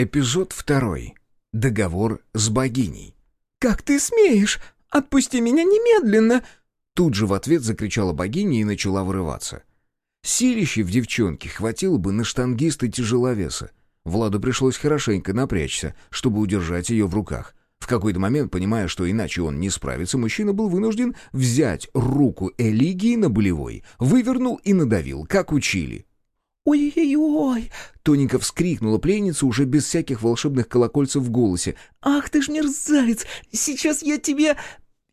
Эпизод второй. Договор с богиней. «Как ты смеешь? Отпусти меня немедленно!» Тут же в ответ закричала богиня и начала вырываться. Силища в девчонке хватило бы на штангиста тяжеловеса. Владу пришлось хорошенько напрячься, чтобы удержать ее в руках. В какой-то момент, понимая, что иначе он не справится, мужчина был вынужден взять руку Элигии на болевой, вывернул и надавил, как учили. «Ой-ой-ой!» — тоненько вскрикнула пленница уже без всяких волшебных колокольцев в голосе. «Ах ты ж мерзавец! Сейчас я тебе...»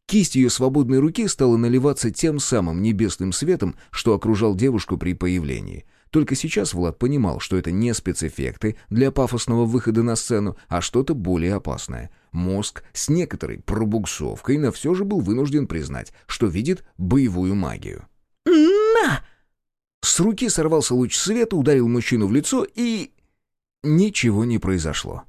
Кисть ее свободной руки стала наливаться тем самым небесным светом, что окружал девушку при появлении. Только сейчас Влад понимал, что это не спецэффекты для пафосного выхода на сцену, а что-то более опасное. Мозг с некоторой пробуксовкой, но все же был вынужден признать, что видит боевую магию. С руки сорвался луч света, ударил мужчину в лицо и... Ничего не произошло.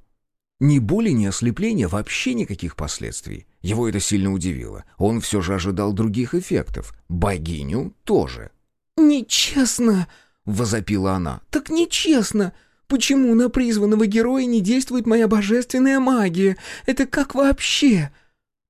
Ни боли, ни ослепления, вообще никаких последствий. Его это сильно удивило. Он все же ожидал других эффектов. Богиню тоже. «Нечестно!» — возопила она. «Так нечестно! Почему на призванного героя не действует моя божественная магия? Это как вообще?»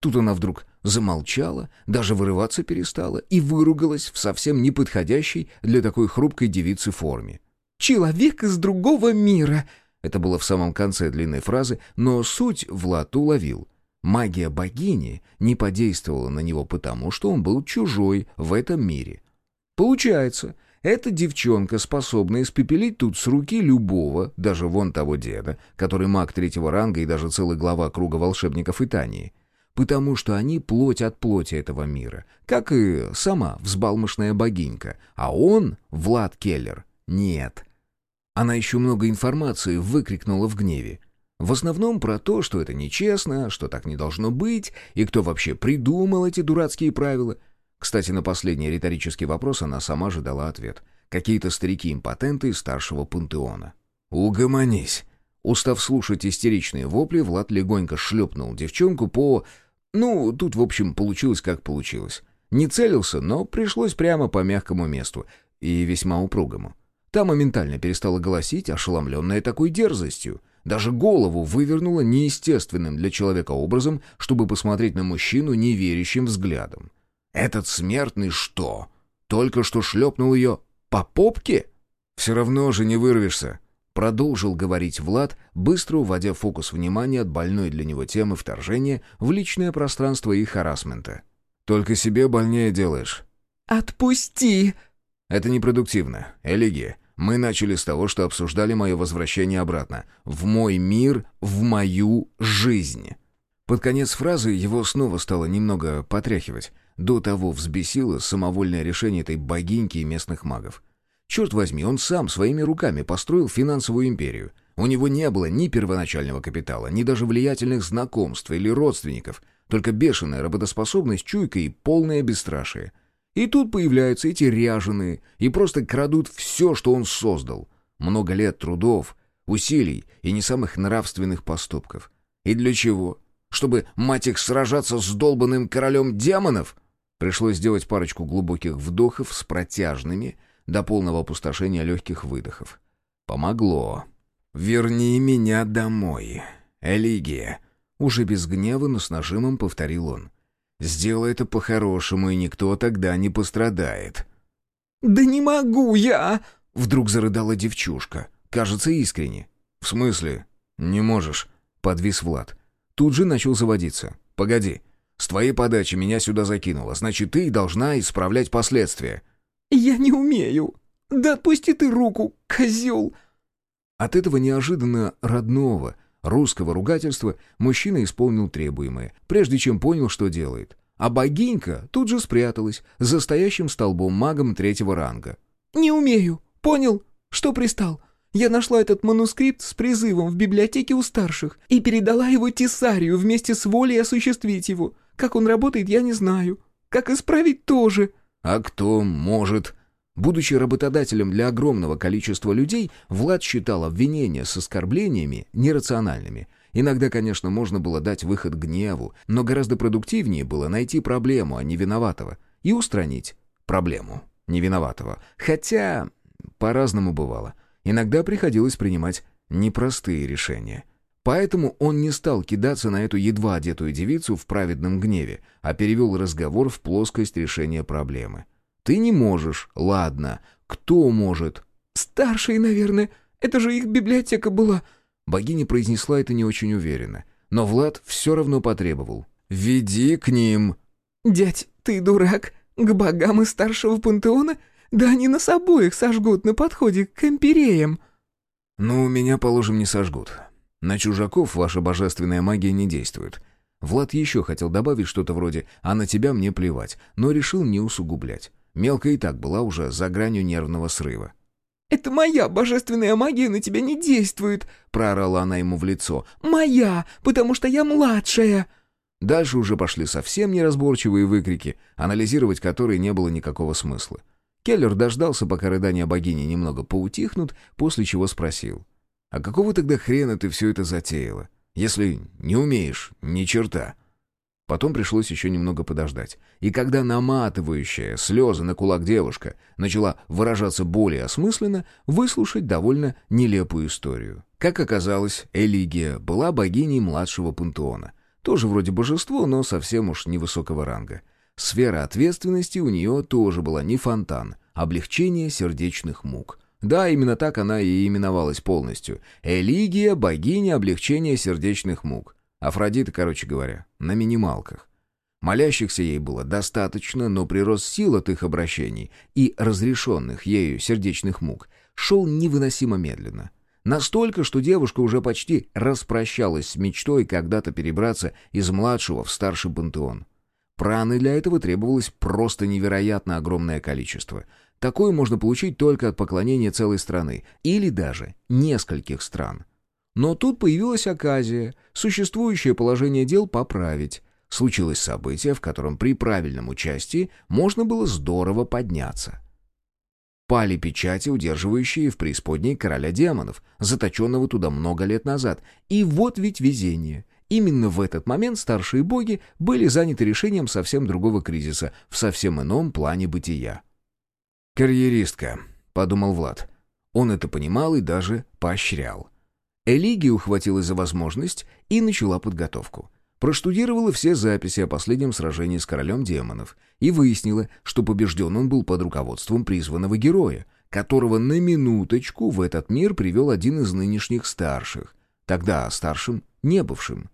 Тут она вдруг замолчала, даже вырываться перестала и выругалась в совсем неподходящей для такой хрупкой девицы форме. «Человек из другого мира!» Это было в самом конце длинной фразы, но суть Влад уловил. Магия богини не подействовала на него потому, что он был чужой в этом мире. Получается, эта девчонка способна испепелить тут с руки любого, даже вон того деда, который маг третьего ранга и даже целый глава круга волшебников Итании потому что они плоть от плоти этого мира, как и сама взбалмошная богинька, а он, Влад Келлер, нет. Она еще много информации выкрикнула в гневе. В основном про то, что это нечестно, что так не должно быть, и кто вообще придумал эти дурацкие правила. Кстати, на последний риторический вопрос она сама же дала ответ. Какие-то старики-импотенты из старшего пантеона. «Угомонись!» Устав слушать истеричные вопли, Влад легонько шлепнул девчонку по ну, тут, в общем, получилось как получилось. Не целился, но пришлось прямо по мягкому месту и весьма упругому. Та моментально перестала голосить, ошеломленная такой дерзостью. Даже голову вывернула неестественным для человека образом, чтобы посмотреть на мужчину неверящим взглядом. «Этот смертный что? Только что шлепнул ее по попке? Все равно же не вырвешься!» Продолжил говорить Влад, быстро уводя фокус внимания от больной для него темы вторжения в личное пространство и харасмента. «Только себе больнее делаешь». «Отпусти!» «Это непродуктивно. Элигия, мы начали с того, что обсуждали мое возвращение обратно. В мой мир, в мою жизнь». Под конец фразы его снова стало немного потряхивать. До того взбесило самовольное решение этой богиньки и местных магов. Черт возьми, он сам своими руками построил финансовую империю. У него не было ни первоначального капитала, ни даже влиятельных знакомств или родственников, только бешеная работоспособность, чуйка и полное бесстрашие. И тут появляются эти ряженые и просто крадут все, что он создал. Много лет трудов, усилий и не самых нравственных поступков. И для чего? Чтобы, мать их, сражаться с долбанным королем демонов? Пришлось сделать парочку глубоких вдохов с протяжными, до полного опустошения легких выдохов. Помогло. «Верни меня домой, Элигия!» Уже без гнева, но с нажимом повторил он. «Сделай это по-хорошему, и никто тогда не пострадает». «Да не могу я!» Вдруг зарыдала девчушка. Кажется, искренне. «В смысле? Не можешь?» Подвис Влад. Тут же начал заводиться. «Погоди. С твоей подачи меня сюда закинуло. Значит, ты должна исправлять последствия». «Я не умею! Да отпусти ты руку, козел!» От этого неожиданно родного русского ругательства мужчина исполнил требуемое, прежде чем понял, что делает. А богинька тут же спряталась за стоящим столбом магом третьего ранга. «Не умею! Понял? Что пристал? Я нашла этот манускрипт с призывом в библиотеке у старших и передала его Тесарию вместе с волей осуществить его. Как он работает, я не знаю. Как исправить тоже». А кто может? Будучи работодателем для огромного количества людей, Влад считал обвинения с оскорблениями нерациональными. Иногда, конечно, можно было дать выход гневу, но гораздо продуктивнее было найти проблему, а не виноватого, и устранить проблему невиноватого. Хотя по-разному бывало. Иногда приходилось принимать непростые решения. Поэтому он не стал кидаться на эту едва одетую девицу в праведном гневе, а перевел разговор в плоскость решения проблемы. «Ты не можешь, ладно. Кто может?» «Старшие, наверное. Это же их библиотека была». Богиня произнесла это не очень уверенно. Но Влад все равно потребовал. «Веди к ним!» «Дядь, ты дурак? К богам из старшего пантеона? Да они нас обоих сожгут на подходе к империям!» «Ну, меня, положим, не сожгут. На чужаков ваша божественная магия не действует. Влад еще хотел добавить что-то вроде «а на тебя мне плевать», но решил не усугублять. Мелко и так была уже за гранью нервного срыва. «Это моя божественная магия на тебя не действует!» — проорала она ему в лицо. «Моя, потому что я младшая!» Дальше уже пошли совсем неразборчивые выкрики, анализировать которые не было никакого смысла. Келлер дождался, пока рыдания богини немного поутихнут, после чего спросил. «А какого тогда хрена ты все это затеяла, если не умеешь ни черта?» Потом пришлось еще немного подождать. И когда наматывающая слезы на кулак девушка начала выражаться более осмысленно, выслушать довольно нелепую историю. Как оказалось, Элигия была богиней младшего пантеона. Тоже вроде божество, но совсем уж невысокого ранга. Сфера ответственности у нее тоже была не фонтан, облегчение сердечных мук. Да, именно так она и именовалась полностью. Элигия — богиня облегчения сердечных мук. Афродита, короче говоря, на минималках. Молящихся ей было достаточно, но прирост сил от их обращений и разрешенных ею сердечных мук шел невыносимо медленно. Настолько, что девушка уже почти распрощалась с мечтой когда-то перебраться из младшего в старший пантеон. Праны для этого требовалось просто невероятно огромное количество. Такое можно получить только от поклонения целой страны или даже нескольких стран. Но тут появилась оказия, существующее положение дел поправить. Случилось событие, в котором при правильном участии можно было здорово подняться. Пали печати, удерживающие в преисподней короля демонов, заточенного туда много лет назад. И вот ведь везение. Именно в этот момент старшие боги были заняты решением совсем другого кризиса, в совсем ином плане бытия. «Карьеристка», — подумал Влад. Он это понимал и даже поощрял. Элигия ухватилась за возможность и начала подготовку. Проштудировала все записи о последнем сражении с королем демонов и выяснила, что побежден он был под руководством призванного героя, которого на минуточку в этот мир привел один из нынешних старших, тогда старшим не бывшим.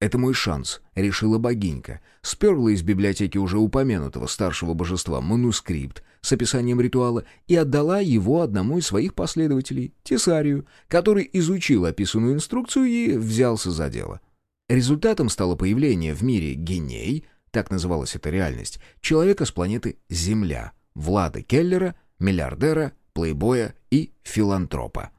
«Это мой шанс», — решила богинька. Сперла из библиотеки уже упомянутого старшего божества манускрипт с описанием ритуала и отдала его одному из своих последователей, Тесарию, который изучил описанную инструкцию и взялся за дело. Результатом стало появление в мире геней, так называлась эта реальность, человека с планеты Земля, Влада Келлера, миллиардера, плейбоя и филантропа.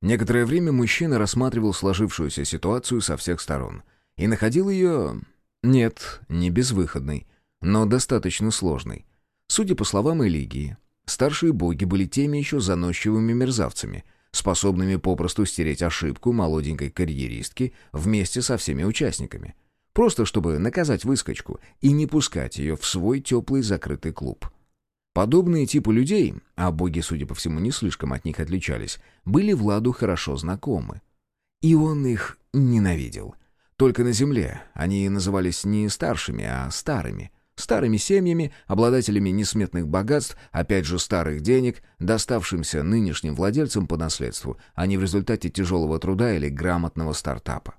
Некоторое время мужчина рассматривал сложившуюся ситуацию со всех сторон — и находил ее... Нет, не безвыходной, но достаточно сложной. Судя по словам Элигии, старшие боги были теми еще заносчивыми мерзавцами, способными попросту стереть ошибку молоденькой карьеристки вместе со всеми участниками. Просто чтобы наказать выскочку и не пускать ее в свой теплый закрытый клуб. Подобные типы людей, а боги, судя по всему, не слишком от них отличались, были Владу хорошо знакомы. И он их ненавидел — только на земле они назывались не старшими, а старыми. Старыми семьями, обладателями несметных богатств, опять же старых денег, доставшимся нынешним владельцам по наследству, а не в результате тяжелого труда или грамотного стартапа.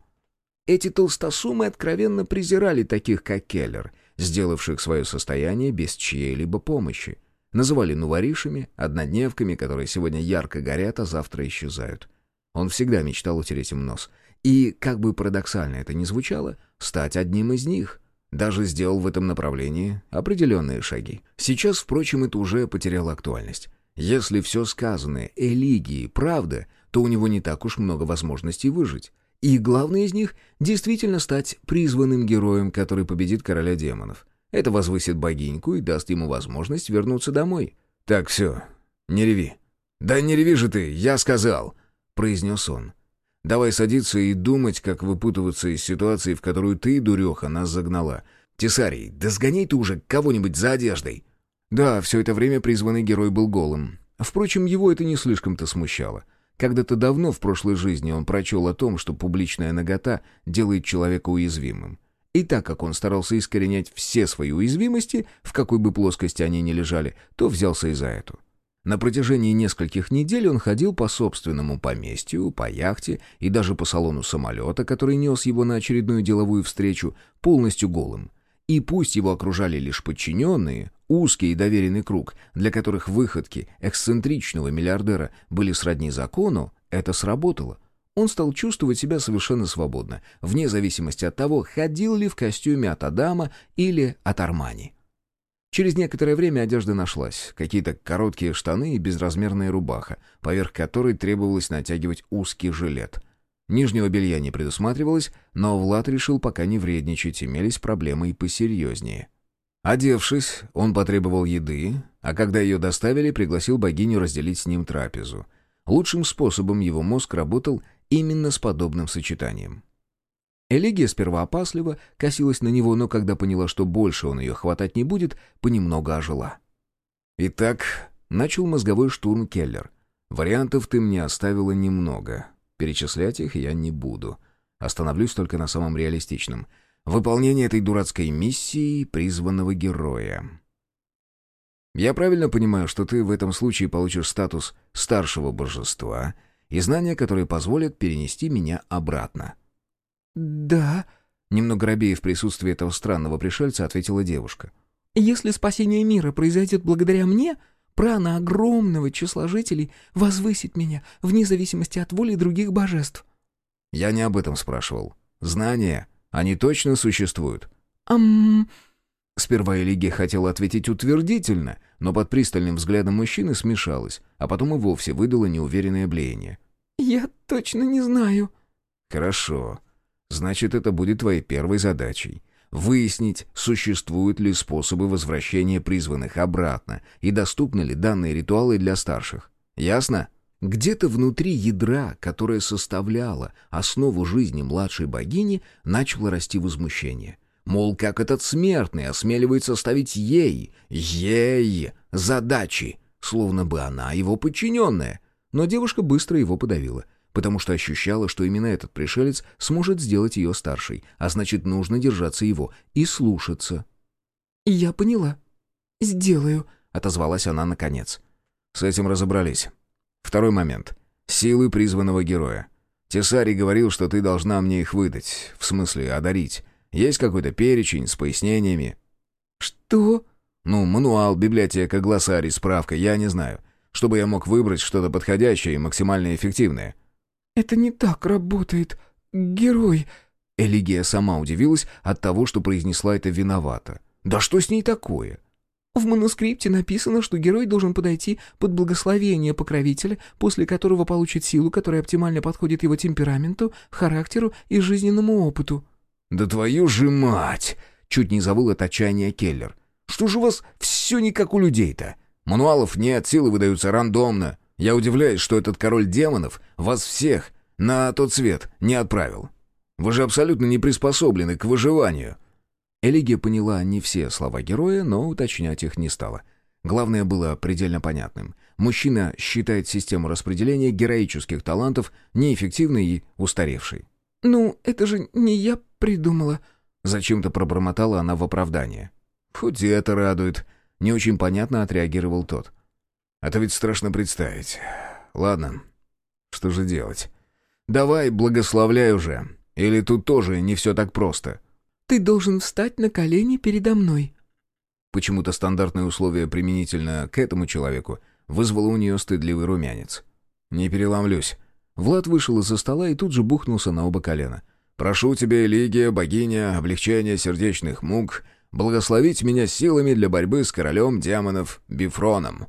Эти толстосумы откровенно презирали таких, как Келлер, сделавших свое состояние без чьей-либо помощи. Называли нуворишами, однодневками, которые сегодня ярко горят, а завтра исчезают. Он всегда мечтал утереть им нос — и, как бы парадоксально это ни звучало, стать одним из них. Даже сделал в этом направлении определенные шаги. Сейчас, впрочем, это уже потеряло актуальность. Если все сказанное Элигии правда, то у него не так уж много возможностей выжить. И главное из них — действительно стать призванным героем, который победит короля демонов. Это возвысит богиньку и даст ему возможность вернуться домой. «Так, все, не реви». «Да не реви же ты, я сказал», — произнес он. Давай садиться и думать, как выпутываться из ситуации, в которую ты, дуреха, нас загнала. Тесарий, да сгоняй ты уже кого-нибудь за одеждой!» Да, все это время призванный герой был голым. Впрочем, его это не слишком-то смущало. Когда-то давно в прошлой жизни он прочел о том, что публичная нагота делает человека уязвимым. И так как он старался искоренять все свои уязвимости, в какой бы плоскости они ни лежали, то взялся и за эту. На протяжении нескольких недель он ходил по собственному поместью, по яхте и даже по салону самолета, который нес его на очередную деловую встречу, полностью голым. И пусть его окружали лишь подчиненные, узкий и доверенный круг, для которых выходки эксцентричного миллиардера были сродни закону, это сработало. Он стал чувствовать себя совершенно свободно, вне зависимости от того, ходил ли в костюме от Адама или от Армани. Через некоторое время одежда нашлась. Какие-то короткие штаны и безразмерная рубаха, поверх которой требовалось натягивать узкий жилет. Нижнего белья не предусматривалось, но Влад решил пока не вредничать, имелись проблемы и посерьезнее. Одевшись, он потребовал еды, а когда ее доставили, пригласил богиню разделить с ним трапезу. Лучшим способом его мозг работал именно с подобным сочетанием. Элегия сперва опасливо косилась на него, но когда поняла, что больше он ее хватать не будет, понемногу ожила. «Итак», — начал мозговой штурм Келлер, — «вариантов ты мне оставила немного. Перечислять их я не буду. Остановлюсь только на самом реалистичном. Выполнение этой дурацкой миссии призванного героя. Я правильно понимаю, что ты в этом случае получишь статус старшего божества и знания, которые позволят перенести меня обратно. «Да», — немного робея в присутствии этого странного пришельца, ответила девушка. «Если спасение мира произойдет благодаря мне, Прана огромного числа жителей возвысит меня, вне зависимости от воли других божеств». «Я не об этом спрашивал. Знания, они точно существуют?» «Ам...» Сперва Элиге хотела ответить утвердительно, но под пристальным взглядом мужчины смешалась, а потом и вовсе выдала неуверенное блеяние. «Я точно не знаю». «Хорошо. Значит, это будет твоей первой задачей выяснить, существуют ли способы возвращения призванных обратно и доступны ли данные ритуалы для старших. Ясно? Где-то внутри ядра, которое составляло основу жизни младшей богини, начало расти возмущение. Мол, как этот смертный осмеливается ставить ей, ей задачи, словно бы она его подчиненная. Но девушка быстро его подавила — потому что ощущала, что именно этот пришелец сможет сделать ее старшей, а значит, нужно держаться его и слушаться. «Я поняла. Сделаю», — отозвалась она наконец. С этим разобрались. Второй момент. Силы призванного героя. Тесарий говорил, что ты должна мне их выдать, в смысле одарить. Есть какой-то перечень с пояснениями?» «Что?» «Ну, мануал, библиотека, глоссарий, справка, я не знаю. Чтобы я мог выбрать что-то подходящее и максимально эффективное». «Это не так работает. Герой...» Элигия сама удивилась от того, что произнесла это виновата. «Да что с ней такое?» В манускрипте написано, что герой должен подойти под благословение покровителя, после которого получит силу, которая оптимально подходит его темпераменту, характеру и жизненному опыту. «Да твою же мать!» — чуть не завыл от отчаяния Келлер. «Что же у вас все не как у людей-то? Мануалов нет, силы выдаются рандомно. Я удивляюсь, что этот король демонов вас всех на тот свет не отправил. Вы же абсолютно не приспособлены к выживанию». Элигия поняла не все слова героя, но уточнять их не стала. Главное было предельно понятным. Мужчина считает систему распределения героических талантов неэффективной и устаревшей. «Ну, это же не я придумала», — зачем-то пробормотала она в оправдание. «Хоть и это радует», — не очень понятно отреагировал тот. А то ведь страшно представить. Ладно, что же делать? Давай, благословляй уже. Или тут тоже не все так просто? Ты должен встать на колени передо мной. Почему-то стандартное условие применительно к этому человеку вызвало у нее стыдливый румянец. Не переломлюсь. Влад вышел из-за стола и тут же бухнулся на оба колена. «Прошу тебя, Элигия, богиня, облегчения сердечных мук, благословить меня силами для борьбы с королем демонов Бифроном».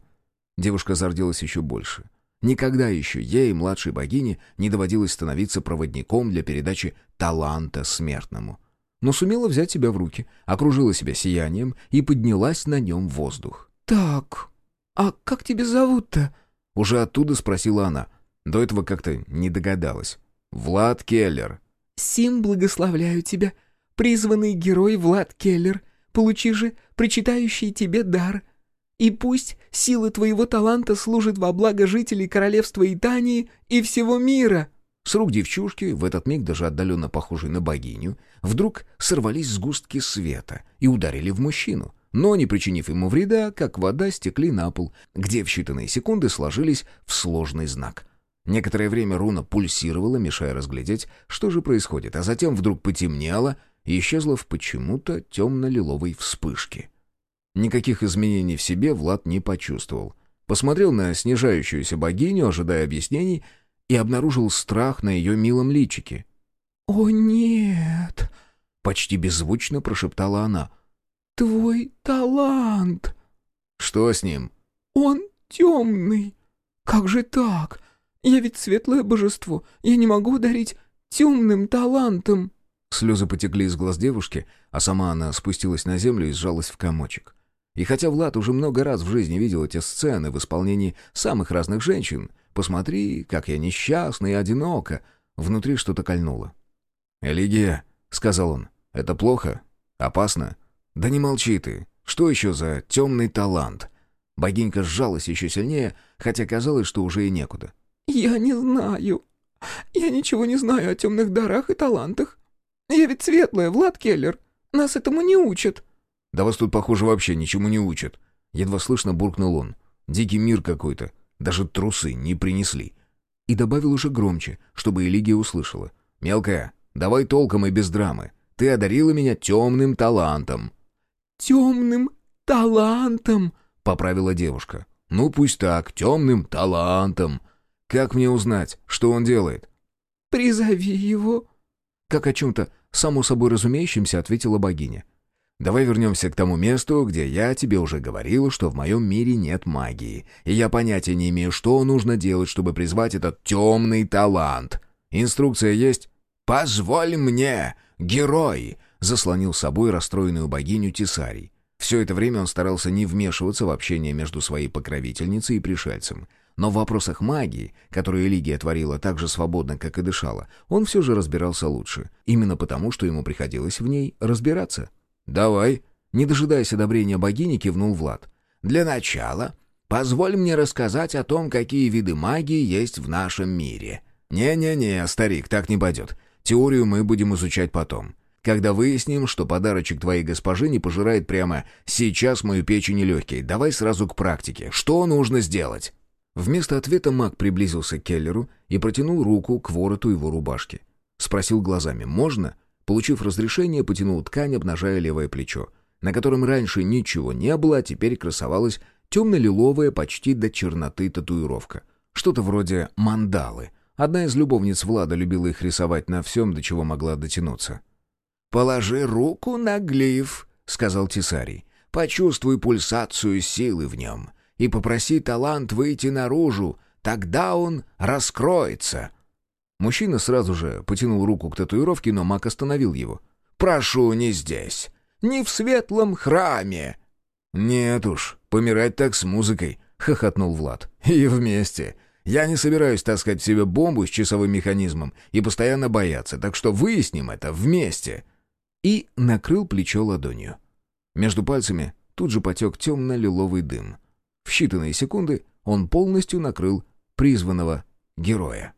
Девушка зарделась еще больше. Никогда еще ей, младшей богине, не доводилось становиться проводником для передачи таланта смертному. Но сумела взять себя в руки, окружила себя сиянием и поднялась на нем в воздух. «Так, а как тебя зовут-то?» Уже оттуда спросила она. До этого как-то не догадалась. «Влад Келлер». «Сим, благословляю тебя, призванный герой Влад Келлер. Получи же причитающий тебе дар. И пусть сила твоего таланта служит во благо жителей королевства Итании и всего мира!» С рук девчушки, в этот миг даже отдаленно похожей на богиню, вдруг сорвались сгустки света и ударили в мужчину, но, не причинив ему вреда, как вода стекли на пол, где в считанные секунды сложились в сложный знак. Некоторое время руна пульсировала, мешая разглядеть, что же происходит, а затем вдруг потемнело и исчезла в почему-то темно-лиловой вспышке. Никаких изменений в себе Влад не почувствовал. Посмотрел на снижающуюся богиню, ожидая объяснений, и обнаружил страх на ее милом личике. «О, нет!» — почти беззвучно прошептала она. «Твой талант!» «Что с ним?» «Он темный! Как же так? Я ведь светлое божество, я не могу дарить темным талантом!» Слезы потекли из глаз девушки, а сама она спустилась на землю и сжалась в комочек. И хотя Влад уже много раз в жизни видел эти сцены в исполнении самых разных женщин, «Посмотри, как я несчастна и одинока», внутри что-то кольнуло. «Элигия», — сказал он, — «это плохо? Опасно?» «Да не молчи ты. Что еще за темный талант?» Богинька сжалась еще сильнее, хотя казалось, что уже и некуда. «Я не знаю. Я ничего не знаю о темных дарах и талантах. Я ведь светлая, Влад Келлер. Нас этому не учат». «Да вас тут, похоже, вообще ничему не учат». Едва слышно буркнул он. «Дикий мир какой-то. Даже трусы не принесли». И добавил уже громче, чтобы Элигия услышала. «Мелкая, давай толком и без драмы. Ты одарила меня темным талантом». «Темным талантом», — поправила девушка. «Ну, пусть так, темным талантом. Как мне узнать, что он делает?» «Призови его». Как о чем-то само собой разумеющемся ответила богиня. Давай вернемся к тому месту, где я тебе уже говорил, что в моем мире нет магии, и я понятия не имею, что нужно делать, чтобы призвать этот темный талант. Инструкция есть? «Позволь мне, герой!» — заслонил собой расстроенную богиню Тисарий. Все это время он старался не вмешиваться в общение между своей покровительницей и пришельцем. Но в вопросах магии, которые Лигия творила так же свободно, как и дышала, он все же разбирался лучше. Именно потому, что ему приходилось в ней разбираться. «Давай», — не дожидаясь одобрения богини, кивнул Влад. «Для начала позволь мне рассказать о том, какие виды магии есть в нашем мире». «Не-не-не, старик, так не пойдет. Теорию мы будем изучать потом. Когда выясним, что подарочек твоей госпожи не пожирает прямо сейчас мою печень и легкие, давай сразу к практике. Что нужно сделать?» Вместо ответа маг приблизился к Келлеру и протянул руку к вороту его рубашки. Спросил глазами «Можно?» Получив разрешение, потянул ткань, обнажая левое плечо, на котором раньше ничего не было, а теперь красовалась темно-лиловая, почти до черноты татуировка. Что-то вроде мандалы. Одна из любовниц Влада любила их рисовать на всем, до чего могла дотянуться. «Положи руку на глиф», — сказал Тисарий. «Почувствуй пульсацию силы в нем и попроси талант выйти наружу, тогда он раскроется». Мужчина сразу же потянул руку к татуировке, но маг остановил его. «Прошу, не здесь. Не в светлом храме». «Нет уж, помирать так с музыкой», — хохотнул Влад. «И вместе. Я не собираюсь таскать в себе бомбу с часовым механизмом и постоянно бояться, так что выясним это вместе». И накрыл плечо ладонью. Между пальцами тут же потек темно-лиловый дым. В считанные секунды он полностью накрыл призванного героя.